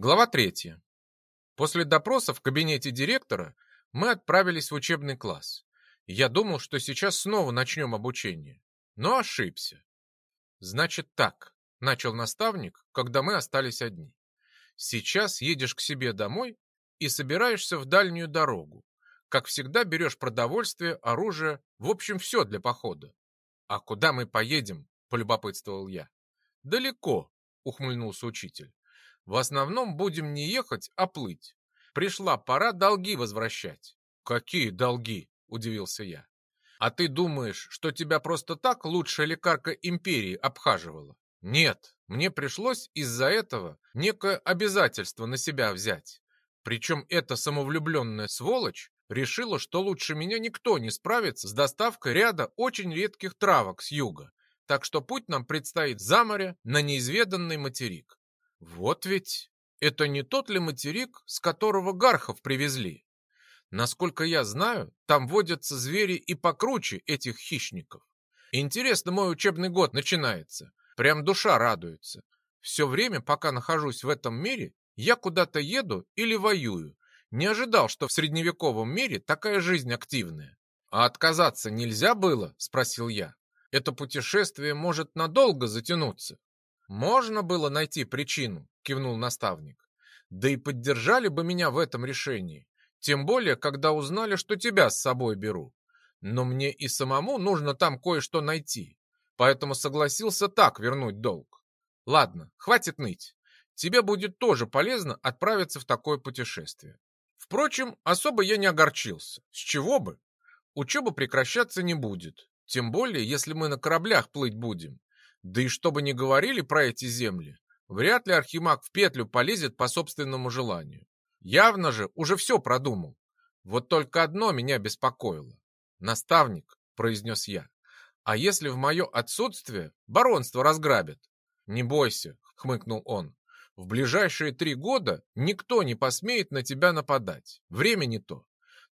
Глава третья. После допроса в кабинете директора мы отправились в учебный класс. Я думал, что сейчас снова начнем обучение, но ошибся. Значит так, начал наставник, когда мы остались одни. Сейчас едешь к себе домой и собираешься в дальнюю дорогу. Как всегда берешь продовольствие, оружие, в общем, все для похода. А куда мы поедем? Полюбопытствовал я. Далеко, ухмыльнулся учитель. В основном будем не ехать, а плыть. Пришла пора долги возвращать. Какие долги? Удивился я. А ты думаешь, что тебя просто так лучшая лекарка империи обхаживала? Нет, мне пришлось из-за этого некое обязательство на себя взять. Причем эта самовлюбленная сволочь решила, что лучше меня никто не справится с доставкой ряда очень редких травок с юга. Так что путь нам предстоит за море на неизведанный материк. Вот ведь это не тот ли материк, с которого гархов привезли? Насколько я знаю, там водятся звери и покруче этих хищников. Интересно, мой учебный год начинается. Прям душа радуется. Все время, пока нахожусь в этом мире, я куда-то еду или воюю. Не ожидал, что в средневековом мире такая жизнь активная. А отказаться нельзя было? Спросил я. Это путешествие может надолго затянуться. «Можно было найти причину», — кивнул наставник. «Да и поддержали бы меня в этом решении, тем более, когда узнали, что тебя с собой беру. Но мне и самому нужно там кое-что найти, поэтому согласился так вернуть долг. Ладно, хватит ныть. Тебе будет тоже полезно отправиться в такое путешествие. Впрочем, особо я не огорчился. С чего бы? Учеба прекращаться не будет, тем более, если мы на кораблях плыть будем. Да и что бы ни говорили про эти земли, вряд ли Архимаг в петлю полезет по собственному желанию. Явно же уже все продумал. Вот только одно меня беспокоило. «Наставник», — произнес я, — «а если в мое отсутствие баронство разграбят?» «Не бойся», — хмыкнул он, — «в ближайшие три года никто не посмеет на тебя нападать. Время не то.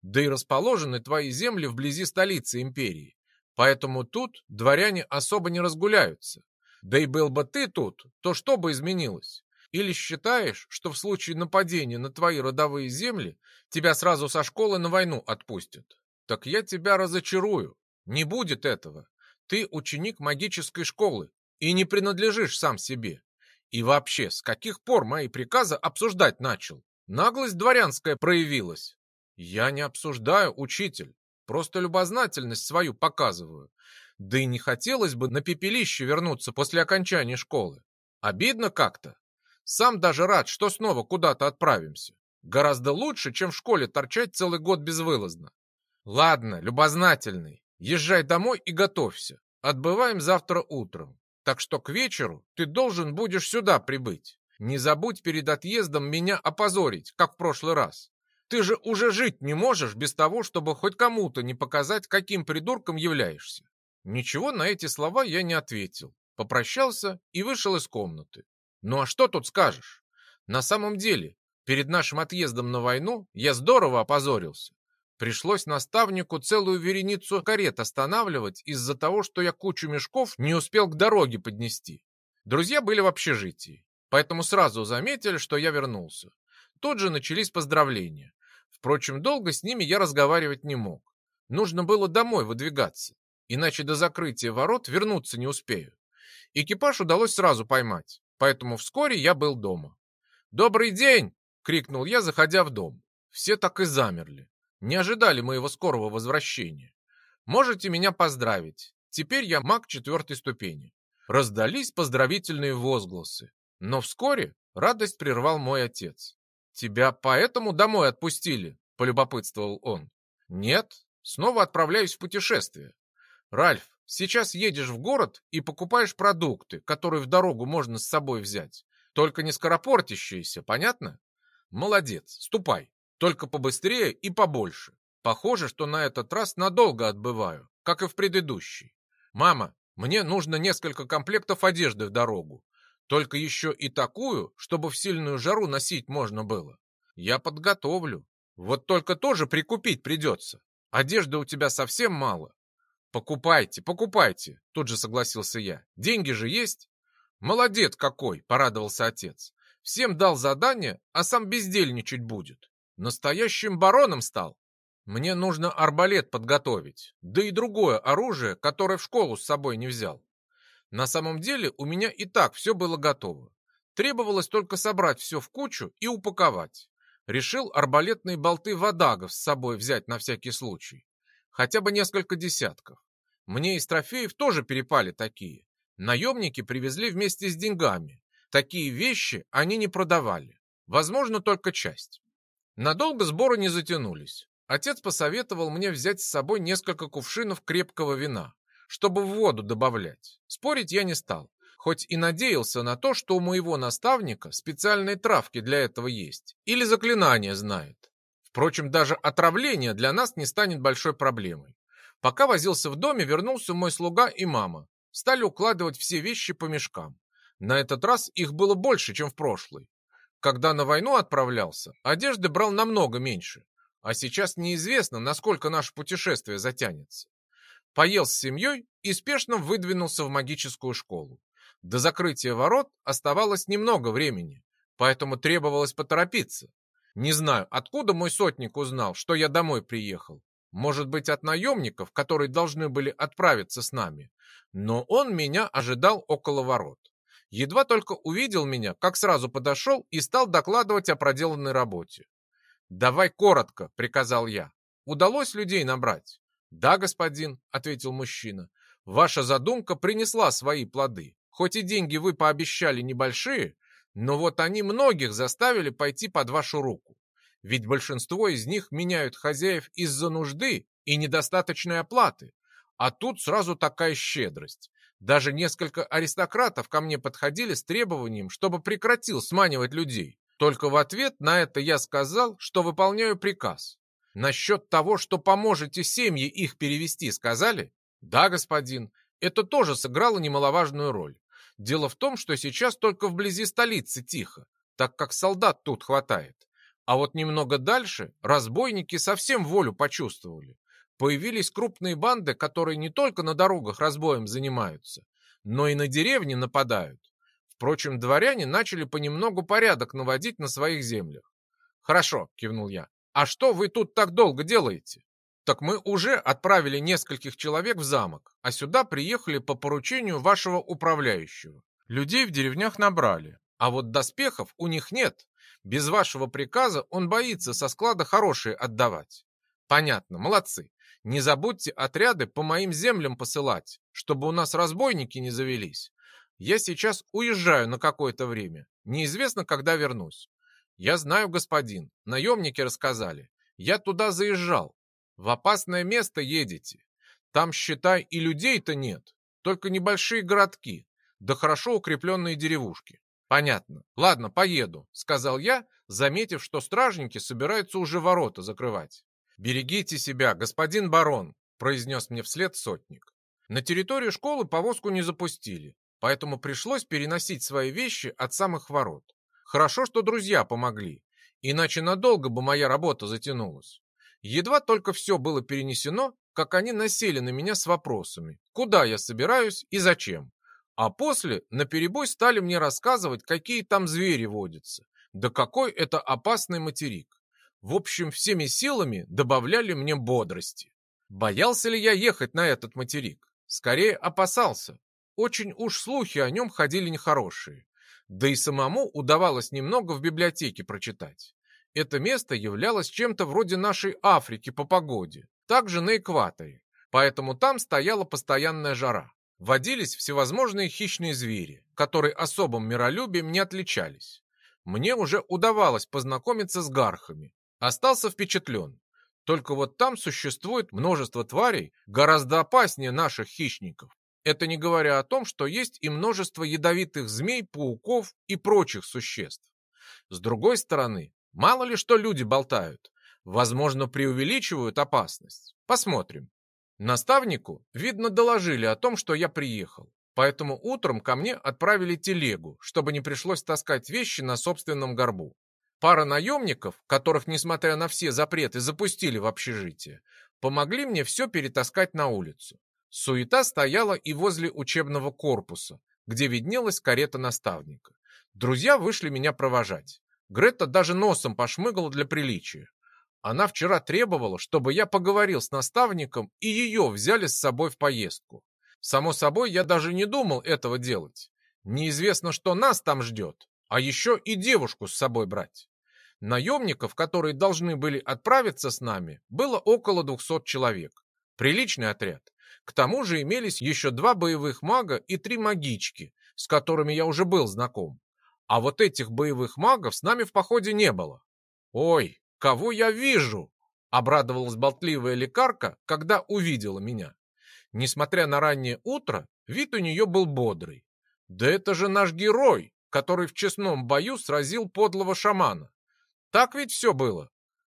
Да и расположены твои земли вблизи столицы империи. Поэтому тут дворяне особо не разгуляются. Да и был бы ты тут, то что бы изменилось? Или считаешь, что в случае нападения на твои родовые земли тебя сразу со школы на войну отпустят? Так я тебя разочарую. Не будет этого. Ты ученик магической школы и не принадлежишь сам себе. И вообще, с каких пор мои приказы обсуждать начал? Наглость дворянская проявилась. Я не обсуждаю, учитель. Просто любознательность свою показываю. Да и не хотелось бы на пепелище вернуться после окончания школы. Обидно как-то. Сам даже рад, что снова куда-то отправимся. Гораздо лучше, чем в школе торчать целый год безвылазно. Ладно, любознательный, езжай домой и готовься. Отбываем завтра утром. Так что к вечеру ты должен будешь сюда прибыть. Не забудь перед отъездом меня опозорить, как в прошлый раз. Ты же уже жить не можешь без того, чтобы хоть кому-то не показать, каким придурком являешься. Ничего на эти слова я не ответил. Попрощался и вышел из комнаты. Ну а что тут скажешь? На самом деле, перед нашим отъездом на войну я здорово опозорился. Пришлось наставнику целую вереницу карет останавливать из-за того, что я кучу мешков не успел к дороге поднести. Друзья были в общежитии, поэтому сразу заметили, что я вернулся. Тут же начались поздравления. Впрочем, долго с ними я разговаривать не мог. Нужно было домой выдвигаться, иначе до закрытия ворот вернуться не успею. Экипаж удалось сразу поймать, поэтому вскоре я был дома. «Добрый день!» — крикнул я, заходя в дом. Все так и замерли. Не ожидали моего скорого возвращения. Можете меня поздравить. Теперь я маг четвертой ступени. Раздались поздравительные возгласы. Но вскоре радость прервал мой отец. «Тебя поэтому домой отпустили?» — полюбопытствовал он. «Нет, снова отправляюсь в путешествие. Ральф, сейчас едешь в город и покупаешь продукты, которые в дорогу можно с собой взять. Только не скоропортящиеся, понятно? Молодец, ступай. Только побыстрее и побольше. Похоже, что на этот раз надолго отбываю, как и в предыдущий. Мама, мне нужно несколько комплектов одежды в дорогу. Только еще и такую, чтобы в сильную жару носить можно было. Я подготовлю. Вот только тоже прикупить придется. Одежды у тебя совсем мало. Покупайте, покупайте, тут же согласился я. Деньги же есть. Молодец какой, порадовался отец. Всем дал задание, а сам бездельничать будет. Настоящим бароном стал. Мне нужно арбалет подготовить, да и другое оружие, которое в школу с собой не взял. На самом деле у меня и так все было готово. Требовалось только собрать все в кучу и упаковать. Решил арбалетные болты водагов с собой взять на всякий случай. Хотя бы несколько десятков. Мне из трофеев тоже перепали такие. Наемники привезли вместе с деньгами. Такие вещи они не продавали. Возможно, только часть. Надолго сборы не затянулись. Отец посоветовал мне взять с собой несколько кувшинов крепкого вина, чтобы в воду добавлять. Спорить я не стал хоть и надеялся на то, что у моего наставника специальные травки для этого есть или заклинания знает. Впрочем, даже отравление для нас не станет большой проблемой. Пока возился в доме, вернулся мой слуга и мама. Стали укладывать все вещи по мешкам. На этот раз их было больше, чем в прошлый. Когда на войну отправлялся, одежды брал намного меньше. А сейчас неизвестно, насколько наше путешествие затянется. Поел с семьей и спешно выдвинулся в магическую школу. До закрытия ворот оставалось немного времени, поэтому требовалось поторопиться. Не знаю, откуда мой сотник узнал, что я домой приехал. Может быть, от наемников, которые должны были отправиться с нами. Но он меня ожидал около ворот. Едва только увидел меня, как сразу подошел и стал докладывать о проделанной работе. «Давай коротко», — приказал я. «Удалось людей набрать?» «Да, господин», — ответил мужчина. «Ваша задумка принесла свои плоды. Хоть и деньги вы пообещали небольшие, но вот они многих заставили пойти под вашу руку. Ведь большинство из них меняют хозяев из-за нужды и недостаточной оплаты. А тут сразу такая щедрость. Даже несколько аристократов ко мне подходили с требованием, чтобы прекратил сманивать людей. Только в ответ на это я сказал, что выполняю приказ. Насчет того, что поможете семье их перевести, сказали? Да, господин, это тоже сыграло немаловажную роль. Дело в том, что сейчас только вблизи столицы тихо, так как солдат тут хватает. А вот немного дальше разбойники совсем волю почувствовали. Появились крупные банды, которые не только на дорогах разбоем занимаются, но и на деревни нападают. Впрочем, дворяне начали понемногу порядок наводить на своих землях. «Хорошо», — кивнул я. «А что вы тут так долго делаете?» Так мы уже отправили нескольких человек в замок, а сюда приехали по поручению вашего управляющего. Людей в деревнях набрали, а вот доспехов у них нет. Без вашего приказа он боится со склада хорошие отдавать. Понятно, молодцы. Не забудьте отряды по моим землям посылать, чтобы у нас разбойники не завелись. Я сейчас уезжаю на какое-то время. Неизвестно, когда вернусь. Я знаю, господин, наемники рассказали. Я туда заезжал, в опасное место едете. Там, считай, и людей-то нет, только небольшие городки, да хорошо укрепленные деревушки. Понятно. Ладно, поеду, сказал я, заметив, что стражники собираются уже ворота закрывать. Берегите себя, господин барон, произнес мне вслед сотник. На территорию школы повозку не запустили, поэтому пришлось переносить свои вещи от самых ворот. Хорошо, что друзья помогли, иначе надолго бы моя работа затянулась. Едва только все было перенесено, как они насели на меня с вопросами, куда я собираюсь и зачем. А после наперебой стали мне рассказывать, какие там звери водятся, да какой это опасный материк. В общем, всеми силами добавляли мне бодрости. Боялся ли я ехать на этот материк? Скорее опасался. Очень уж слухи о нем ходили нехорошие. Да и самому удавалось немного в библиотеке прочитать. Это место являлось чем-то вроде нашей Африки по погоде, также на экваторе, поэтому там стояла постоянная жара. Водились всевозможные хищные звери, которые особым миролюбием не отличались. Мне уже удавалось познакомиться с гархами. Остался впечатлен. Только вот там существует множество тварей, гораздо опаснее наших хищников. Это не говоря о том, что есть и множество ядовитых змей, пауков и прочих существ. С другой стороны, Мало ли что люди болтают. Возможно, преувеличивают опасность. Посмотрим. Наставнику, видно, доложили о том, что я приехал. Поэтому утром ко мне отправили телегу, чтобы не пришлось таскать вещи на собственном горбу. Пара наемников, которых, несмотря на все запреты, запустили в общежитие, помогли мне все перетаскать на улицу. Суета стояла и возле учебного корпуса, где виднелась карета наставника. Друзья вышли меня провожать. Грета даже носом пошмыгала для приличия. Она вчера требовала, чтобы я поговорил с наставником, и ее взяли с собой в поездку. Само собой, я даже не думал этого делать. Неизвестно, что нас там ждет, а еще и девушку с собой брать. Наемников, которые должны были отправиться с нами, было около 200 человек. Приличный отряд. К тому же имелись еще два боевых мага и три магички, с которыми я уже был знаком. А вот этих боевых магов с нами в походе не было. Ой, кого я вижу?» — обрадовалась болтливая лекарка, когда увидела меня. Несмотря на раннее утро, вид у нее был бодрый. «Да это же наш герой, который в честном бою сразил подлого шамана. Так ведь все было?»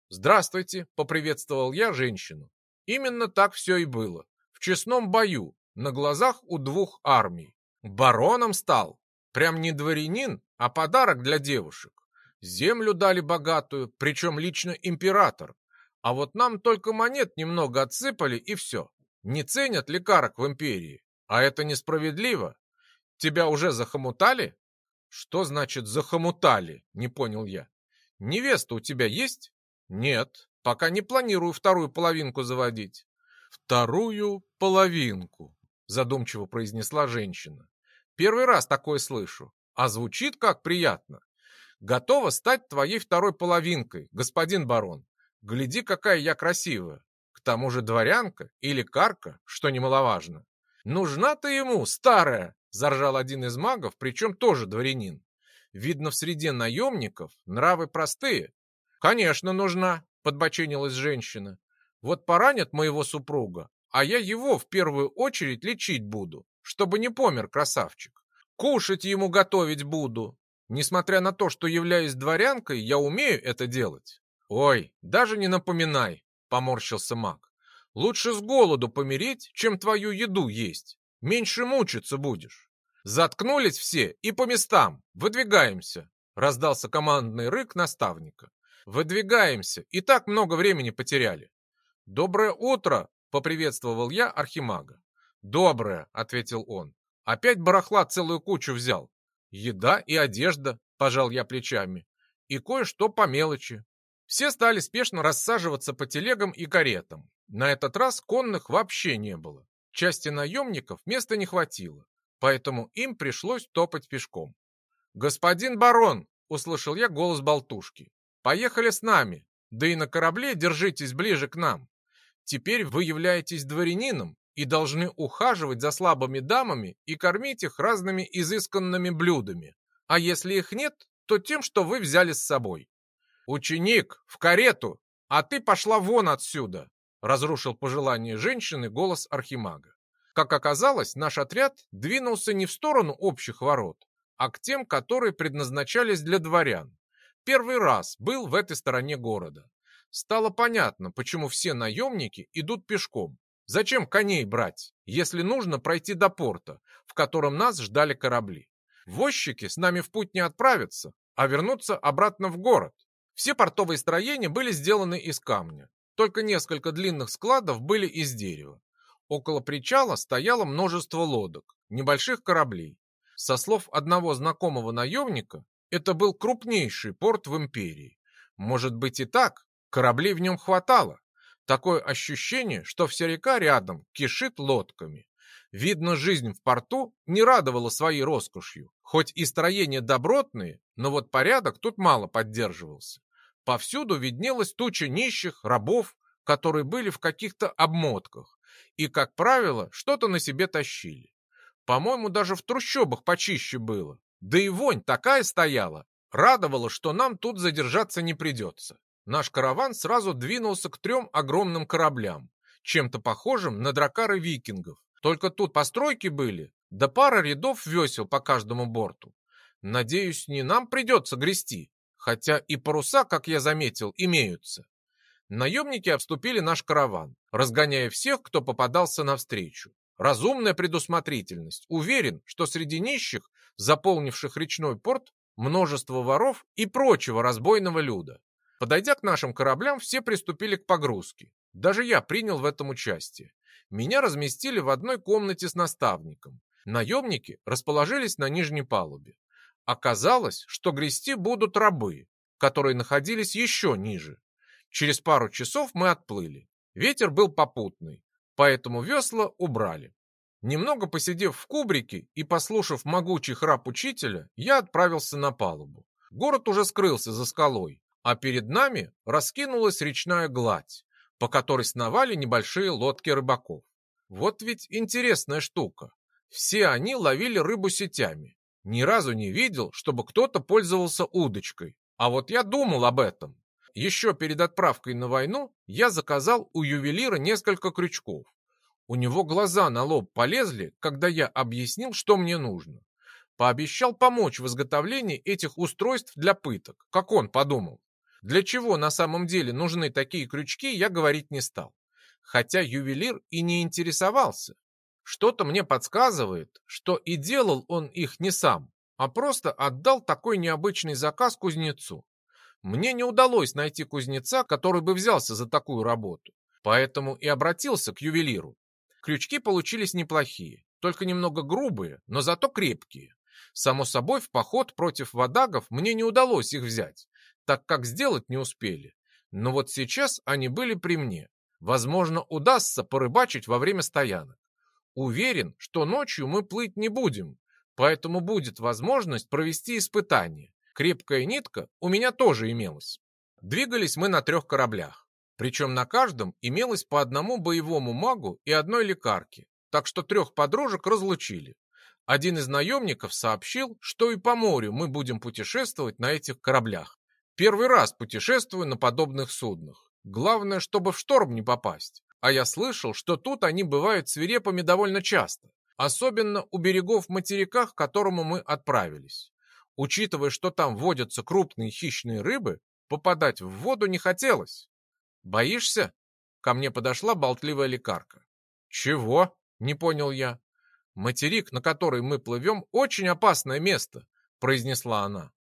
«Здравствуйте», — поприветствовал я женщину. Именно так все и было. Честном бою, на глазах у двух армий. Бароном стал. Прям не дворянин, а подарок для девушек. Землю дали богатую, причем лично император. А вот нам только монет немного отсыпали и все. Не ценят лекарок в империи. А это несправедливо. Тебя уже захомутали? Что значит захомутали? Не понял я. Невеста у тебя есть? Нет, пока не планирую вторую половинку заводить. Вторую половинку, задумчиво произнесла женщина. Первый раз такое слышу, а звучит как приятно готова стать твоей второй половинкой, господин барон. Гляди, какая я красивая. К тому же дворянка или карка, что немаловажно. Нужна ты ему, старая, заржал один из магов, причем тоже дворянин. Видно, в среде наемников нравы простые. Конечно, нужна, подбоченилась женщина. Вот поранят моего супруга, а я его в первую очередь лечить буду, чтобы не помер красавчик. Кушать ему готовить буду, Несмотря на то, что являюсь дворянкой, я умею это делать. Ой, даже не напоминай, поморщился маг. Лучше с голоду помереть, чем твою еду есть. Меньше мучиться будешь. Заткнулись все и по местам. Выдвигаемся. Раздался командный рык наставника. Выдвигаемся. И так много времени потеряли. Доброе утро, поприветствовал я архимага. Доброе, ответил он. Опять барахла целую кучу взял. Еда и одежда, пожал я плечами, и кое-что по мелочи. Все стали спешно рассаживаться по телегам и каретам. На этот раз конных вообще не было. Части наемников места не хватило, поэтому им пришлось топать пешком. «Господин барон!» — услышал я голос болтушки. «Поехали с нами, да и на корабле держитесь ближе к нам. Теперь вы являетесь дворянином и должны ухаживать за слабыми дамами и кормить их разными изысканными блюдами. А если их нет, то тем, что вы взяли с собой. «Ученик, в карету! А ты пошла вон отсюда!» разрушил пожелание женщины голос архимага. Как оказалось, наш отряд двинулся не в сторону общих ворот, а к тем, которые предназначались для дворян. Первый раз был в этой стороне города. Стало понятно, почему все наемники идут пешком. Зачем коней брать, если нужно пройти до порта, в котором нас ждали корабли? Возчики с нами в путь не отправятся, а вернутся обратно в город. Все портовые строения были сделаны из камня, только несколько длинных складов были из дерева. Около причала стояло множество лодок, небольших кораблей. Со слов одного знакомого наемника, это был крупнейший порт в империи. Может быть и так, кораблей в нем хватало. Такое ощущение, что вся река рядом кишит лодками. Видно, жизнь в порту не радовала своей роскошью. Хоть и строения добротные, но вот порядок тут мало поддерживался. Повсюду виднелась туча нищих, рабов, которые были в каких-то обмотках и, как правило, что-то на себе тащили. По-моему, даже в трущобах почище было. Да и вонь такая стояла. Радовало, что нам тут задержаться не придется. Наш караван сразу двинулся к трем огромным кораблям, чем-то похожим на дракары викингов. Только тут постройки были, да пара рядов весел по каждому борту. Надеюсь, не нам придется грести, хотя и паруса, как я заметил, имеются. Наемники обступили наш караван, разгоняя всех, кто попадался навстречу. Разумная предусмотрительность. Уверен, что среди нищих, заполнивших речной порт, множество воров и прочего разбойного люда. Подойдя к нашим кораблям, все приступили к погрузке. Даже я принял в этом участие. Меня разместили в одной комнате с наставником. Наемники расположились на нижней палубе. Оказалось, что грести будут рабы, которые находились еще ниже. Через пару часов мы отплыли. Ветер был попутный, поэтому весла убрали. Немного посидев в кубрике и послушав могучий храп учителя, я отправился на палубу. Город уже скрылся за скалой, а перед нами раскинулась речная гладь, по которой сновали небольшие лодки рыбаков. Вот ведь интересная штука. Все они ловили рыбу сетями. Ни разу не видел, чтобы кто-то пользовался удочкой. А вот я думал об этом. Еще перед отправкой на войну я заказал у ювелира несколько крючков. У него глаза на лоб полезли, когда я объяснил, что мне нужно. Пообещал помочь в изготовлении этих устройств для пыток, как он подумал. Для чего на самом деле нужны такие крючки, я говорить не стал. Хотя ювелир и не интересовался. Что-то мне подсказывает, что и делал он их не сам, а просто отдал такой необычный заказ кузнецу. Мне не удалось найти кузнеца, который бы взялся за такую работу, поэтому и обратился к ювелиру. Крючки получились неплохие, только немного грубые, но зато крепкие. Само собой, в поход против водагов мне не удалось их взять, так как сделать не успели. Но вот сейчас они были при мне. Возможно, удастся порыбачить во время стоянок. Уверен, что ночью мы плыть не будем, поэтому будет возможность провести испытание. Крепкая нитка у меня тоже имелась. Двигались мы на трех кораблях. Причем на каждом имелось по одному боевому магу и одной лекарке, так что трех подружек разлучили. Один из наемников сообщил, что и по морю мы будем путешествовать на этих кораблях. Первый раз путешествую на подобных суднах. Главное, чтобы в шторм не попасть. А я слышал, что тут они бывают свирепыми довольно часто, особенно у берегов материка, к которому мы отправились. Учитывая, что там водятся крупные хищные рыбы, попадать в воду не хотелось. «Боишься?» Ко мне подошла болтливая лекарка. «Чего?» — не понял я. «Материк, на который мы плывем, очень опасное место», — произнесла она.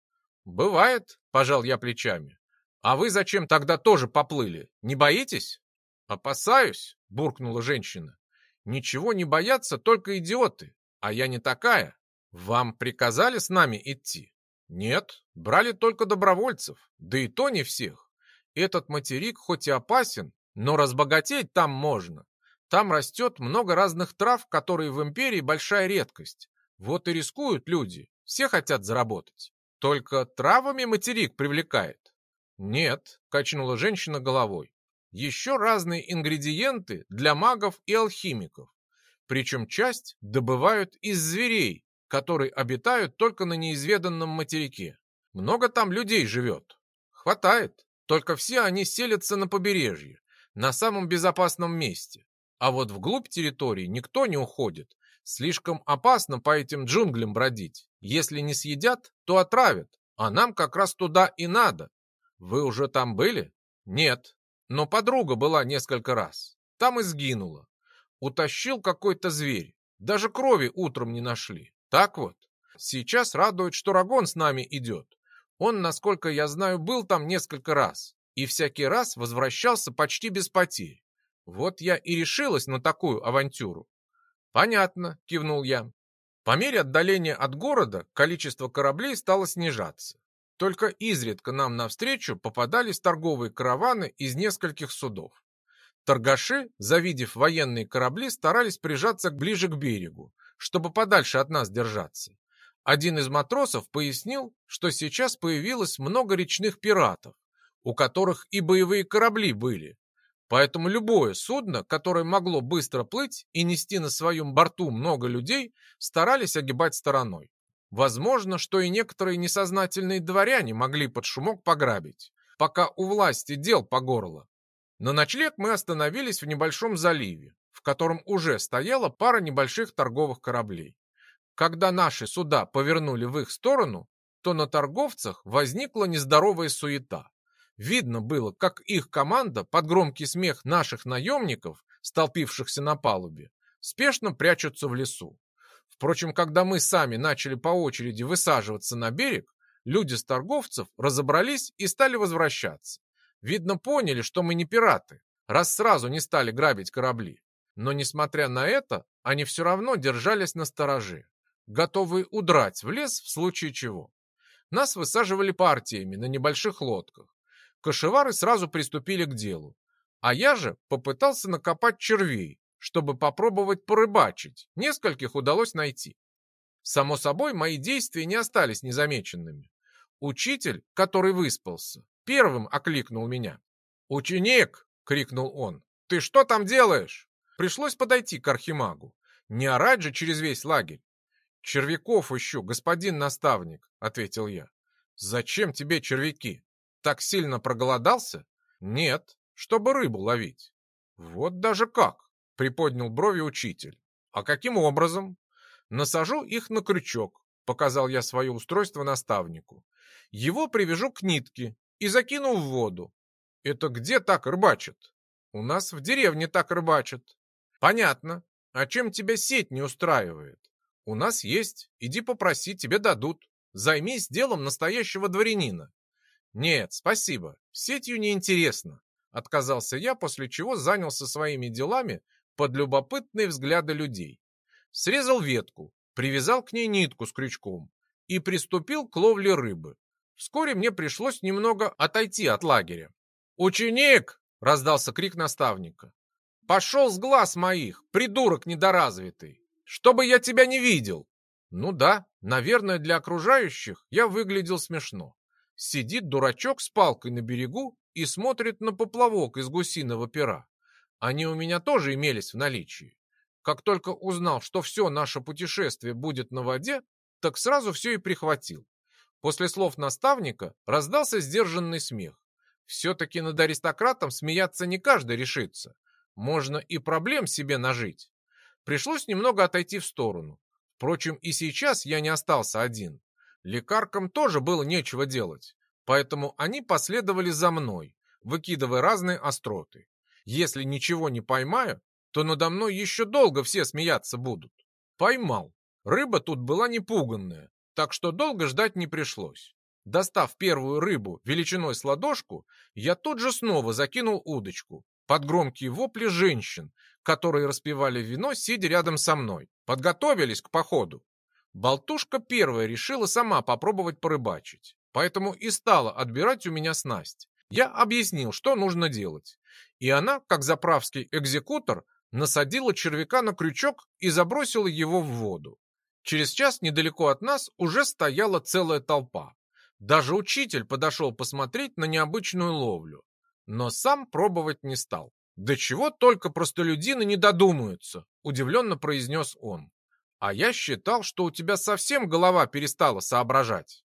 «Бывает», — пожал я плечами. «А вы зачем тогда тоже поплыли? Не боитесь?» «Опасаюсь», — буркнула женщина. «Ничего не боятся только идиоты, а я не такая. Вам приказали с нами идти?» «Нет, брали только добровольцев, да и то не всех. Этот материк хоть и опасен, но разбогатеть там можно. Там растет много разных трав, которые в империи большая редкость. Вот и рискуют люди, все хотят заработать. Только травами материк привлекает. Нет, качнула женщина головой. Еще разные ингредиенты для магов и алхимиков. Причем часть добывают из зверей, которые обитают только на неизведанном материке. Много там людей живет. Хватает. Только все они селятся на побережье, на самом безопасном месте. А вот вглубь территории никто не уходит. Слишком опасно по этим джунглям бродить. Если не съедят, то отравят. А нам как раз туда и надо. Вы уже там были? Нет. Но подруга была несколько раз. Там и сгинула. Утащил какой-то зверь. Даже крови утром не нашли. Так вот. Сейчас радует, что Рагон с нами идет. Он, насколько я знаю, был там несколько раз. И всякий раз возвращался почти без потерь. Вот я и решилась на такую авантюру. Понятно, кивнул я. По мере отдаления от города количество кораблей стало снижаться. Только изредка нам навстречу попадались торговые караваны из нескольких судов. Торгаши, завидев военные корабли, старались прижаться ближе к берегу, чтобы подальше от нас держаться. Один из матросов пояснил, что сейчас появилось много речных пиратов, у которых и боевые корабли были, Поэтому любое судно, которое могло быстро плыть и нести на своем борту много людей, старались огибать стороной. Возможно, что и некоторые несознательные дворяне могли под шумок пограбить, пока у власти дел по горло. На ночлег мы остановились в небольшом заливе, в котором уже стояла пара небольших торговых кораблей. Когда наши суда повернули в их сторону, то на торговцах возникла нездоровая суета. Видно было, как их команда под громкий смех наших наемников, столпившихся на палубе, спешно прячутся в лесу. Впрочем, когда мы сами начали по очереди высаживаться на берег, люди с торговцев разобрались и стали возвращаться. Видно, поняли, что мы не пираты, раз сразу не стали грабить корабли. Но, несмотря на это, они все равно держались на стороже. готовые удрать в лес в случае чего. Нас высаживали партиями на небольших лодках. Кошевары сразу приступили к делу. А я же попытался накопать червей, чтобы попробовать порыбачить. Нескольких удалось найти. Само собой, мои действия не остались незамеченными. Учитель, который выспался, первым окликнул меня. «Ученик!» — крикнул он. «Ты что там делаешь?» Пришлось подойти к архимагу. Не орать же через весь лагерь. «Червяков ищу, господин наставник», — ответил я. «Зачем тебе червяки? Так сильно проголодался?» «Нет, чтобы рыбу ловить». «Вот даже как!» — приподнял брови учитель. «А каким образом?» «Насажу их на крючок», — показал я свое устройство наставнику. «Его привяжу к нитке и закину в воду». «Это где так рыбачат?» «У нас в деревне так рыбачат». «Понятно. А чем тебя сеть не устраивает?» У нас есть, иди попроси, тебе дадут. Займись делом настоящего дворянина. Нет, спасибо, сетью неинтересно. Отказался я, после чего занялся своими делами под любопытные взгляды людей. Срезал ветку, привязал к ней нитку с крючком и приступил к ловле рыбы. Вскоре мне пришлось немного отойти от лагеря. «Ученик!» — раздался крик наставника. «Пошел с глаз моих, придурок недоразвитый! чтобы я тебя не видел. Ну да, наверное, для окружающих я выглядел смешно. Сидит дурачок с палкой на берегу и смотрит на поплавок из гусиного пера. Они у меня тоже имелись в наличии. Как только узнал, что все наше путешествие будет на воде, так сразу все и прихватил. После слов наставника раздался сдержанный смех. Все-таки над аристократом смеяться не каждый решится. Можно и проблем себе нажить. Пришлось немного отойти в сторону. Впрочем, и сейчас я не остался один. Лекаркам тоже было нечего делать, поэтому они последовали за мной, выкидывая разные остроты. Если ничего не поймаю, то надо мной еще долго все смеяться будут. Поймал. Рыба тут была непуганная, так что долго ждать не пришлось. Достав первую рыбу величиной с ладошку, я тут же снова закинул удочку, под громкие вопли женщин, которые распивали вино, сидя рядом со мной. Подготовились к походу. Болтушка первая решила сама попробовать порыбачить, поэтому и стала отбирать у меня снасть. Я объяснил, что нужно делать. И она, как заправский экзекутор, насадила червяка на крючок и забросила его в воду. Через час недалеко от нас уже стояла целая толпа. Даже учитель подошел посмотреть на необычную ловлю но сам пробовать не стал. «Да чего только простолюдины не додумаются!» — удивленно произнес он. «А я считал, что у тебя совсем голова перестала соображать».